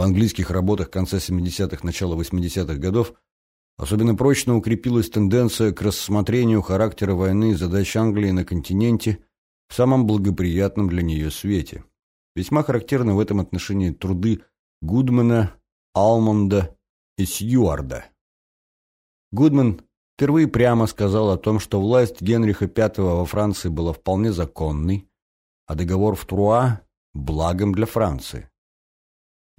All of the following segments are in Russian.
В английских работах конца 70-х, начала 80-х годов особенно прочно укрепилась тенденция к рассмотрению характера войны и задач Англии на континенте в самом благоприятном для нее свете. Весьма характерны в этом отношении труды Гудмана, Алмонда и Сьюарда. Гудман впервые прямо сказал о том, что власть Генриха V во Франции была вполне законной, а договор в Труа – благом для Франции.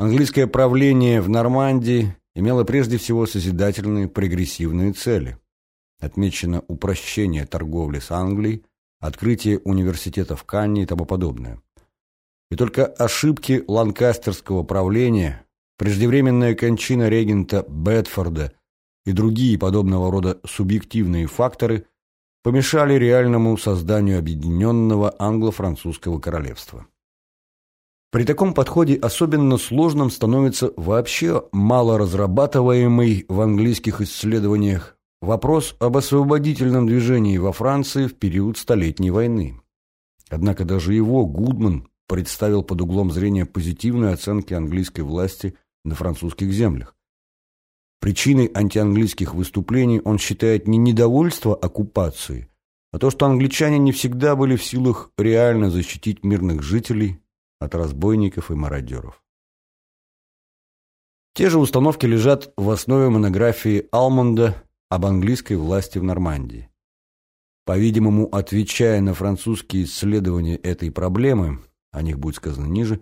Английское правление в Нормандии имело прежде всего созидательные прогрессивные цели. Отмечено упрощение торговли с Англией, открытие университета в Канне и тому подобное. И только ошибки ланкастерского правления, преждевременная кончина регента Бетфорда и другие подобного рода субъективные факторы помешали реальному созданию объединенного англо-французского королевства. При таком подходе особенно сложным становится вообще малоразрабатываемый в английских исследованиях вопрос об освободительном движении во Франции в период Столетней войны. Однако даже его Гудман представил под углом зрения позитивной оценки английской власти на французских землях. Причиной антианглийских выступлений он считает не недовольство оккупацией, а то, что англичане не всегда были в силах реально защитить мирных жителей от разбойников и мародеров. Те же установки лежат в основе монографии Алмонда об английской власти в Нормандии. По-видимому, отвечая на французские исследования этой проблемы, о них будет сказано ниже,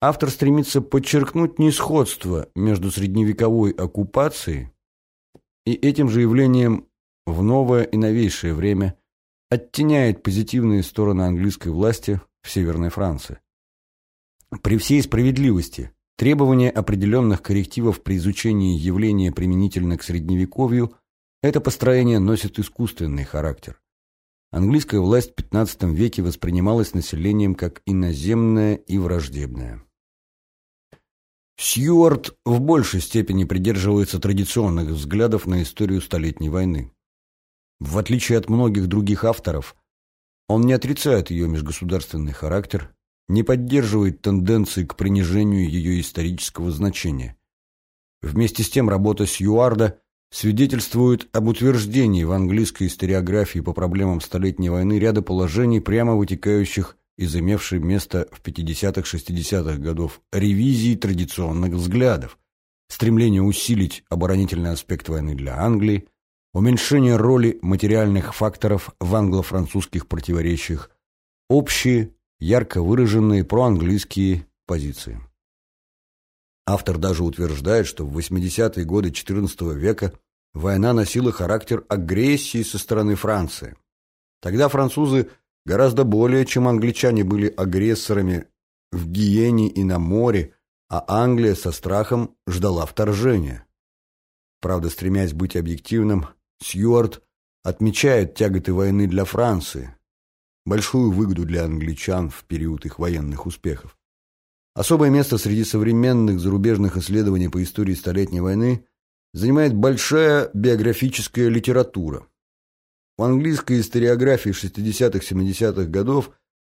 автор стремится подчеркнуть несходство между средневековой оккупацией и этим же явлением в новое и новейшее время оттеняет позитивные стороны английской власти в Северной Франции. При всей справедливости требование определенных коррективов при изучении явления применительно к Средневековью это построение носит искусственный характер. Английская власть в XV веке воспринималась населением как иноземная и враждебная. Сьюарт в большей степени придерживается традиционных взглядов на историю Столетней войны. В отличие от многих других авторов, он не отрицает ее межгосударственный характер не поддерживает тенденции к принижению ее исторического значения. Вместе с тем работа Сьюарда свидетельствует об утверждении в английской историографии по проблемам Столетней войны ряда положений, прямо вытекающих из имевшей место в 50-60-х годов ревизии традиционных взглядов, стремление усилить оборонительный аспект войны для Англии, уменьшение роли материальных факторов в англо-французских противоречиях, общие ярко выраженные проанглийские позиции. Автор даже утверждает, что в 80-е годы XIV века война носила характер агрессии со стороны Франции. Тогда французы гораздо более, чем англичане, были агрессорами в Гиене и на море, а Англия со страхом ждала вторжения. Правда, стремясь быть объективным, Сьюарт отмечает тяготы войны для Франции, большую выгоду для англичан в период их военных успехов. Особое место среди современных зарубежных исследований по истории Столетней войны занимает большая биографическая литература. В английской историографии 60-70-х годов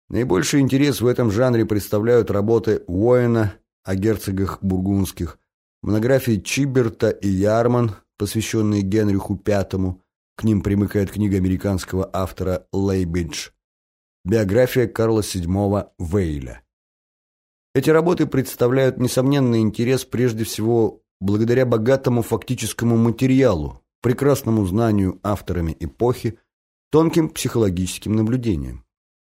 наибольший интерес в этом жанре представляют работы Уоэна о герцогах бургундских, монографии Чиберта и Ярман, посвященные Генриху V, к ним примыкает книга американского автора Лейбидж Биография Карла VII Вейля. Эти работы представляют несомненный интерес прежде всего благодаря богатому фактическому материалу, прекрасному знанию авторами эпохи, тонким психологическим наблюдениям.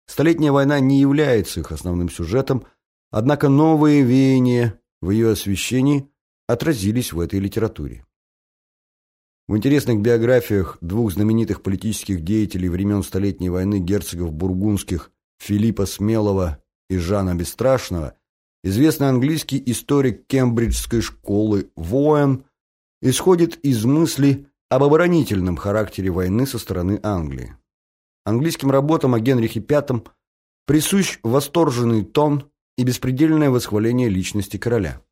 Столетняя война не является их основным сюжетом, однако новые веяния в ее освещении отразились в этой литературе. В интересных биографиях двух знаменитых политических деятелей времен Столетней войны герцогов бургундских Филиппа Смелого и Жана Бесстрашного известный английский историк Кембриджской школы Воэн исходит из мысли об оборонительном характере войны со стороны Англии. Английским работам о Генрихе V присущ восторженный тон и беспредельное восхваление личности короля.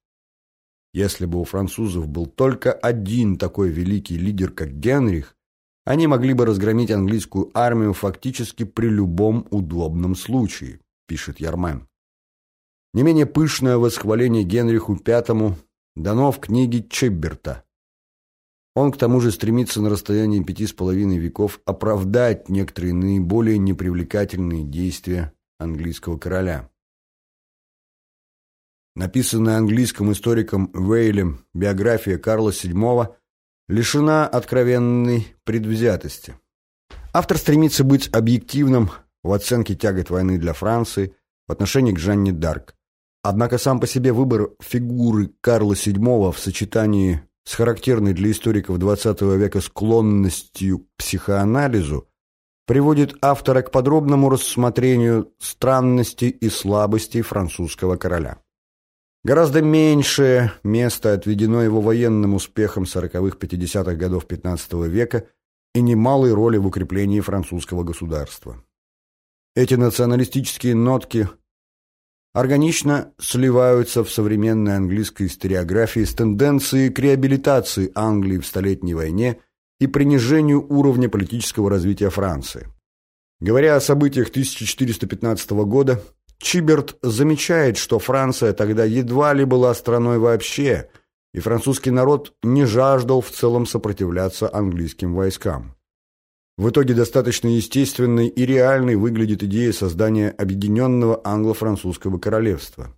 Если бы у французов был только один такой великий лидер, как Генрих, они могли бы разгромить английскую армию фактически при любом удобном случае, пишет Ярмен. Не менее пышное восхваление Генриху V дано в книге Чебберта. Он к тому же стремится на расстоянии пяти с половиной веков оправдать некоторые наиболее непривлекательные действия английского короля. Написанная английским историком Вейлем биография Карла VII лишена откровенной предвзятости. Автор стремится быть объективным в оценке тягот войны для Франции в отношении к Жанне Дарк. Однако сам по себе выбор фигуры Карла VII в сочетании с характерной для историков XX века склонностью к психоанализу приводит автора к подробному рассмотрению странностей и слабостей французского короля. Гораздо меньшее место отведено его военным успехам 40-х-50-х годов XV века и немалой роли в укреплении французского государства. Эти националистические нотки органично сливаются в современной английской историографии с тенденцией к реабилитации Англии в Столетней войне и принижению уровня политического развития Франции. Говоря о событиях 1415 года, Чиберт замечает, что Франция тогда едва ли была страной вообще, и французский народ не жаждал в целом сопротивляться английским войскам. В итоге достаточно естественной и реальной выглядит идея создания объединенного англо-французского королевства.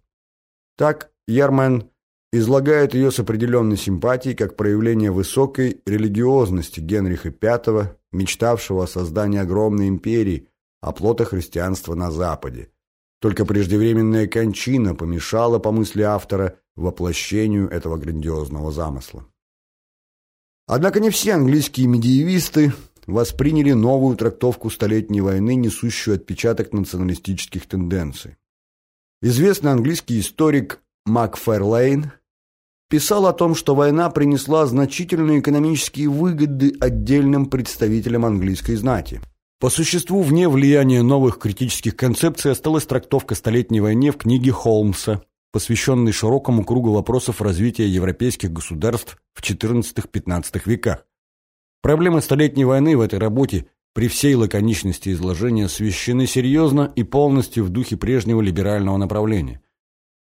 Так Ярмен излагает ее с определенной симпатией как проявление высокой религиозности Генриха V, мечтавшего о создании огромной империи, оплота христианства на Западе. Только преждевременная кончина помешала, по мысли автора, воплощению этого грандиозного замысла. Однако не все английские медиевисты восприняли новую трактовку Столетней войны, несущую отпечаток националистических тенденций. Известный английский историк Мак Ферлейн писал о том, что война принесла значительные экономические выгоды отдельным представителям английской знати. По существу, вне влияния новых критических концепций осталась трактовка Столетней войны в книге Холмса, посвященной широкому кругу вопросов развития европейских государств в XIV-XV веках. Проблемы Столетней войны в этой работе при всей лаконичности изложения освещены серьезно и полностью в духе прежнего либерального направления.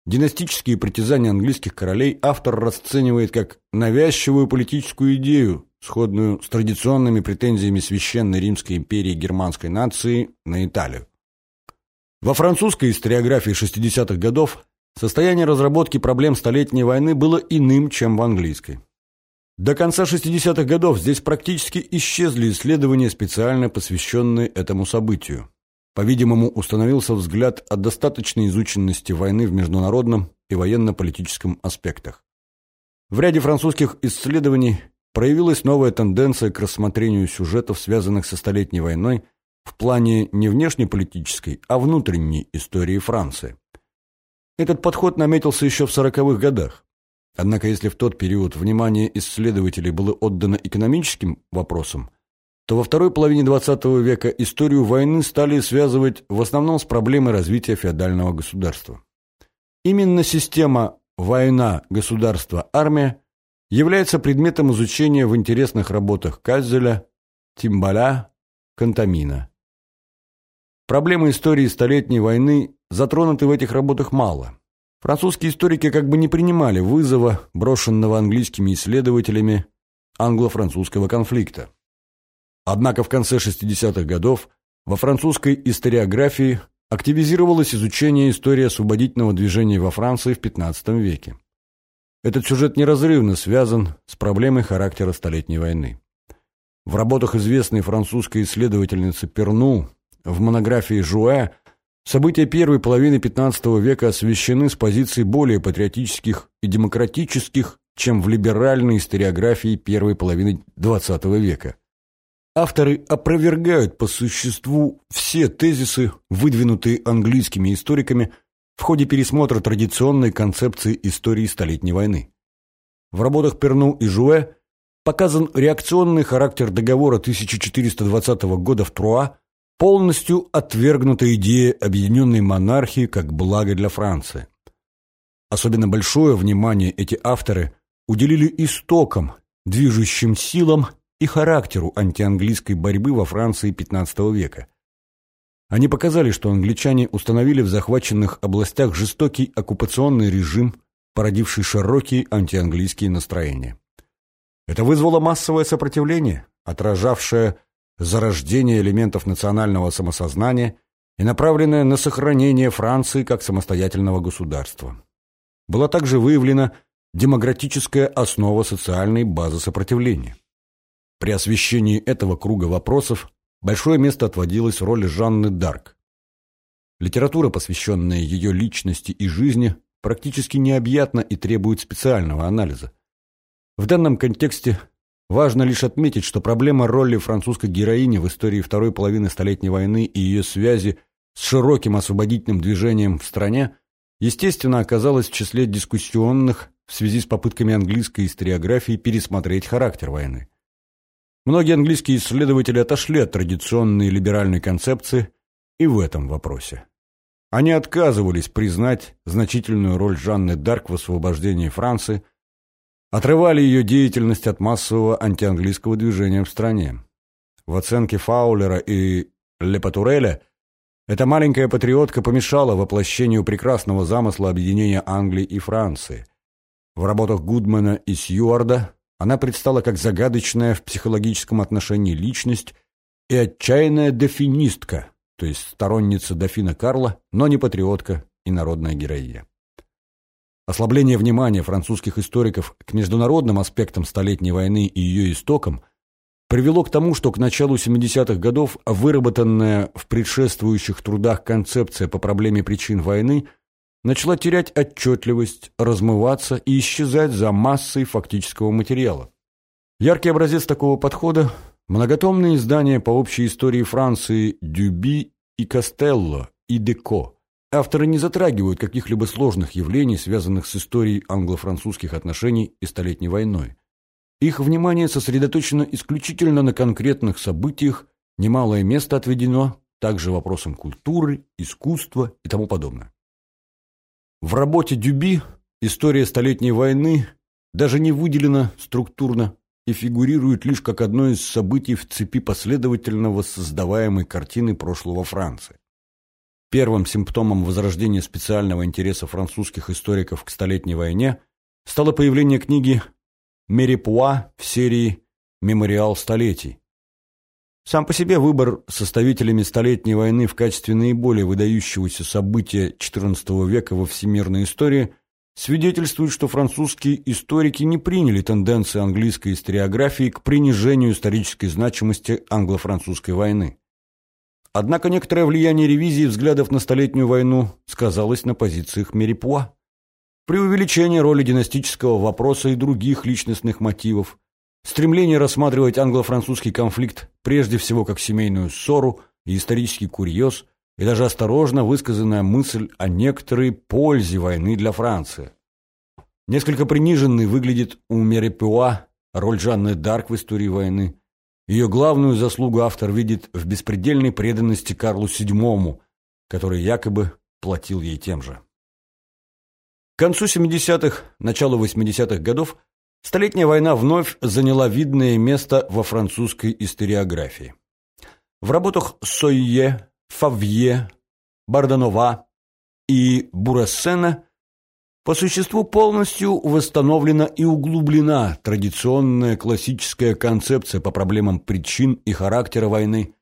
Династические притязания английских королей автор расценивает как навязчивую политическую идею, сходную с традиционными претензиями Священной Римской империи германской нации на Италию. Во французской историографии 60-х годов состояние разработки проблем Столетней войны было иным, чем в английской. До конца 60-х годов здесь практически исчезли исследования, специально посвященные этому событию. По-видимому, установился взгляд о достаточной изученности войны в международном и военно-политическом аспектах. В ряде французских исследований проявилась новая тенденция к рассмотрению сюжетов, связанных со Столетней войной, в плане не внешнеполитической, а внутренней истории Франции. Этот подход наметился еще в 40-х годах. Однако если в тот период внимание исследователей было отдано экономическим вопросам, то во второй половине XX века историю войны стали связывать в основном с проблемой развития феодального государства. Именно система «война, государство, армия» является предметом изучения в интересных работах Казеля, Тимбаля, Кантамина. Проблемы истории Столетней войны затронуты в этих работах мало – Французские историки как бы не принимали вызова, брошенного английскими исследователями англо-французского конфликта. Однако в конце 60-х годов во французской историографии активизировалось изучение истории освободительного движения во Франции в XV веке. Этот сюжет неразрывно связан с проблемой характера Столетней войны. В работах известной французской исследовательницы Перну в монографии Жуэ События первой половины XV века освещены с позиций более патриотических и демократических, чем в либеральной историографии первой половины XX века. Авторы опровергают по существу все тезисы, выдвинутые английскими историками в ходе пересмотра традиционной концепции истории Столетней войны. В работах Перну и Жуэ показан реакционный характер договора 1420 года в Труа полностью отвергнута идея объединенной монархии как благо для Франции. Особенно большое внимание эти авторы уделили истокам, движущим силам и характеру антианглийской борьбы во Франции XV века. Они показали, что англичане установили в захваченных областях жестокий оккупационный режим, породивший широкие антианглийские настроения. Это вызвало массовое сопротивление, отражавшее зарождение элементов национального самосознания и направленное на сохранение Франции как самостоятельного государства. Была также выявлена демократическая основа социальной базы сопротивления. При освещении этого круга вопросов большое место отводилось роли Жанны Дарк. Литература, посвященная ее личности и жизни, практически необъятна и требует специального анализа. В данном контексте важно лишь отметить, что проблема роли французской героини в истории второй половины Столетней войны и ее связи с широким освободительным движением в стране, естественно, оказалась в числе дискуссионных в связи с попытками английской историографии пересмотреть характер войны. Многие английские исследователи отошли от традиционной либеральной концепции и в этом вопросе. Они отказывались признать значительную роль Жанны Дарк в освобождении Франции, отрывали ее деятельность от массового антианглийского движения в стране. В оценке Фаулера и Лепатуреля эта маленькая патриотка помешала воплощению прекрасного замысла объединения Англии и Франции. В работах Гудмана и Сьюарда она предстала как загадочная в психологическом отношении личность и отчаянная дофинистка, то есть сторонница дофина Карла, но не патриотка и народная героиня. Ослабление внимания французских историков к международным аспектам Столетней войны и ее истокам привело к тому, что к началу 70-х годов выработанная в предшествующих трудах концепция по проблеме причин войны начала терять отчетливость, размываться и исчезать за массой фактического материала. Яркий образец такого подхода Многотомные издания по общей истории Франции Дюби и Костелло и Деко. Авторы не затрагивают каких-либо сложных явлений, связанных с историей англо-французских отношений и Столетней войной. Их внимание сосредоточено исключительно на конкретных событиях, немалое место отведено также вопросам культуры, искусства и тому подобное. В работе Дюби история Столетней войны даже не выделена структурно и фигурирует лишь как одно из событий в цепи последовательно воссоздаваемой картины прошлого Франции. Первым симптомом возрождения специального интереса французских историков к Столетней войне стало появление книги Мерипуа в серии «Мемориал столетий». Сам по себе выбор составителями Столетней войны в качестве наиболее выдающегося события XIV века во всемирной истории – свидетельствует, что французские историки не приняли тенденции английской историографии к принижению исторической значимости англо-французской войны. Однако некоторое влияние ревизии взглядов на Столетнюю войну сказалось на позициях Мерипуа. Преувеличение роли династического вопроса и других личностных мотивов, стремление рассматривать англо-французский конфликт прежде всего как семейную ссору и исторический курьез – и даже осторожно высказанная мысль о некоторой пользе войны для Франции. Несколько приниженной выглядит у Мерепюа роль Жанны Дарк в истории войны. Ее главную заслугу автор видит в беспредельной преданности Карлу VII, который якобы платил ей тем же. К концу 70-х, началу 80-х годов Столетняя война вновь заняла видное место во французской историографии. В работах Сойе, Фавье, Барданова и Бурассена по существу полностью восстановлена и углублена традиционная классическая концепция по проблемам причин и характера войны,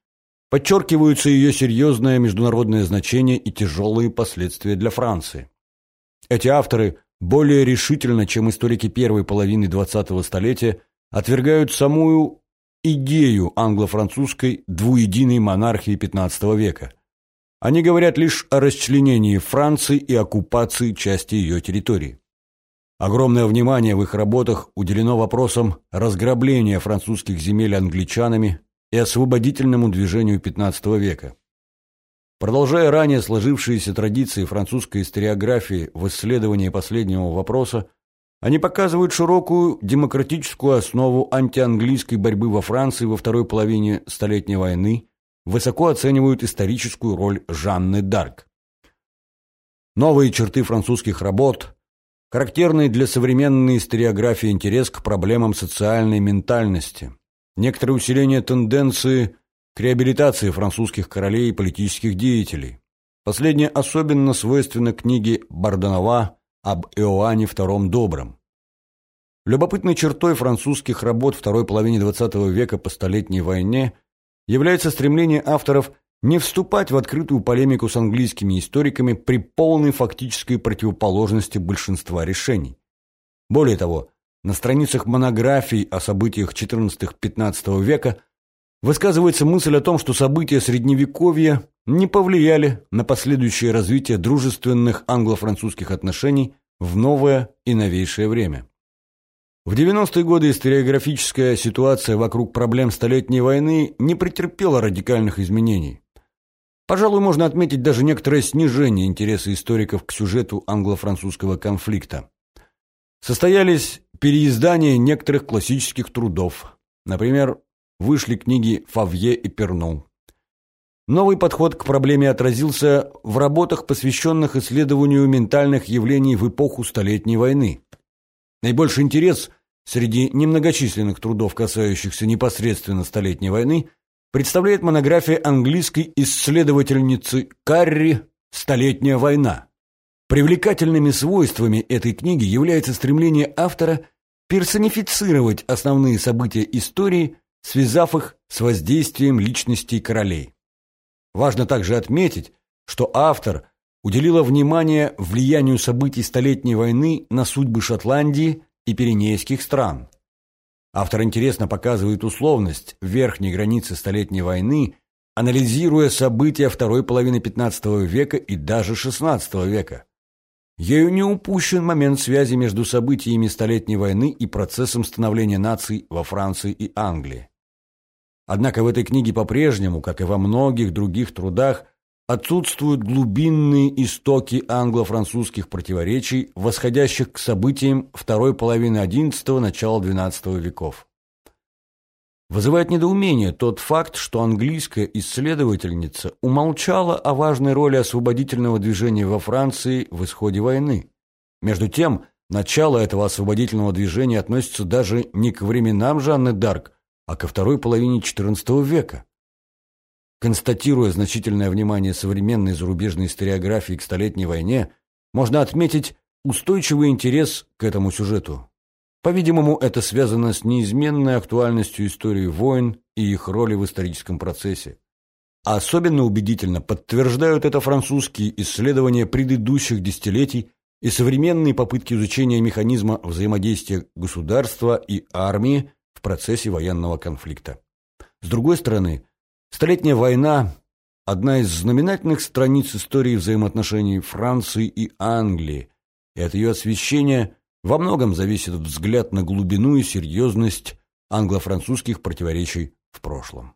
подчеркиваются ее серьезное международное значение и тяжелые последствия для Франции. Эти авторы более решительно, чем историки первой половины XX столетия, отвергают самую идею англо-французской двуединой монархии XV века. Они говорят лишь о расчленении Франции и оккупации части ее территории. Огромное внимание в их работах уделено вопросам разграбления французских земель англичанами и освободительному движению XV века. Продолжая ранее сложившиеся традиции французской историографии в исследовании последнего вопроса, они показывают широкую демократическую основу антианглийской борьбы во Франции во второй половине Столетней войны, высоко оценивают историческую роль Жанны Дарк. Новые черты французских работ, характерный для современной историографии интерес к проблемам социальной ментальности, некоторое усиление тенденции к реабилитации французских королей и политических деятелей. Последнее особенно свойственно книге Бардонова об Иоанне II Добром. Любопытной чертой французских работ второй половины XX века по Столетней войне является стремление авторов не вступать в открытую полемику с английскими историками при полной фактической противоположности большинства решений. Более того, на страницах монографий о событиях XIV-XV века высказывается мысль о том, что события Средневековья не повлияли на последующее развитие дружественных англо-французских отношений в новое и новейшее время. В 90-е годы историографическая ситуация вокруг проблем Столетней войны не претерпела радикальных изменений. Пожалуй, можно отметить даже некоторое снижение интереса историков к сюжету англо-французского конфликта. Состоялись переиздания некоторых классических трудов. Например, вышли книги Фавье и Перну. Новый подход к проблеме отразился в работах, посвященных исследованию ментальных явлений в эпоху Столетней войны. Наибольший интерес среди немногочисленных трудов, касающихся непосредственно Столетней войны, представляет монография английской исследовательницы Карри «Столетняя война». Привлекательными свойствами этой книги является стремление автора персонифицировать основные события истории, связав их с воздействием личностей королей. Важно также отметить, что автор уделила внимание влиянию событий Столетней войны на судьбы Шотландии и Пиренейских стран. Автор интересно показывает условность верхней границы Столетней войны, анализируя события второй половины XV века и даже XVI века. Ею не упущен момент связи между событиями Столетней войны и процессом становления наций во Франции и Англии. Однако в этой книге по-прежнему, как и во многих других трудах, отсутствуют глубинные истоки англо-французских противоречий, восходящих к событиям второй половины XI – начала XII веков. Вызывает недоумение тот факт, что английская исследовательница умолчала о важной роли освободительного движения во Франции в исходе войны. Между тем, начало этого освободительного движения относится даже не к временам Жанны Дарк, а ко второй половине XIV века. Констатируя значительное внимание современной зарубежной историографии к Столетней войне, можно отметить устойчивый интерес к этому сюжету. По-видимому, это связано с неизменной актуальностью истории войн и их роли в историческом процессе. А особенно убедительно подтверждают это французские исследования предыдущих десятилетий и современные попытки изучения механизма взаимодействия государства и армии в процессе военного конфликта. С другой стороны, Столетняя война – одна из знаменательных страниц истории взаимоотношений Франции и Англии, и от ее освещения во многом зависит взгляд на глубину и серьезность англо-французских противоречий в прошлом.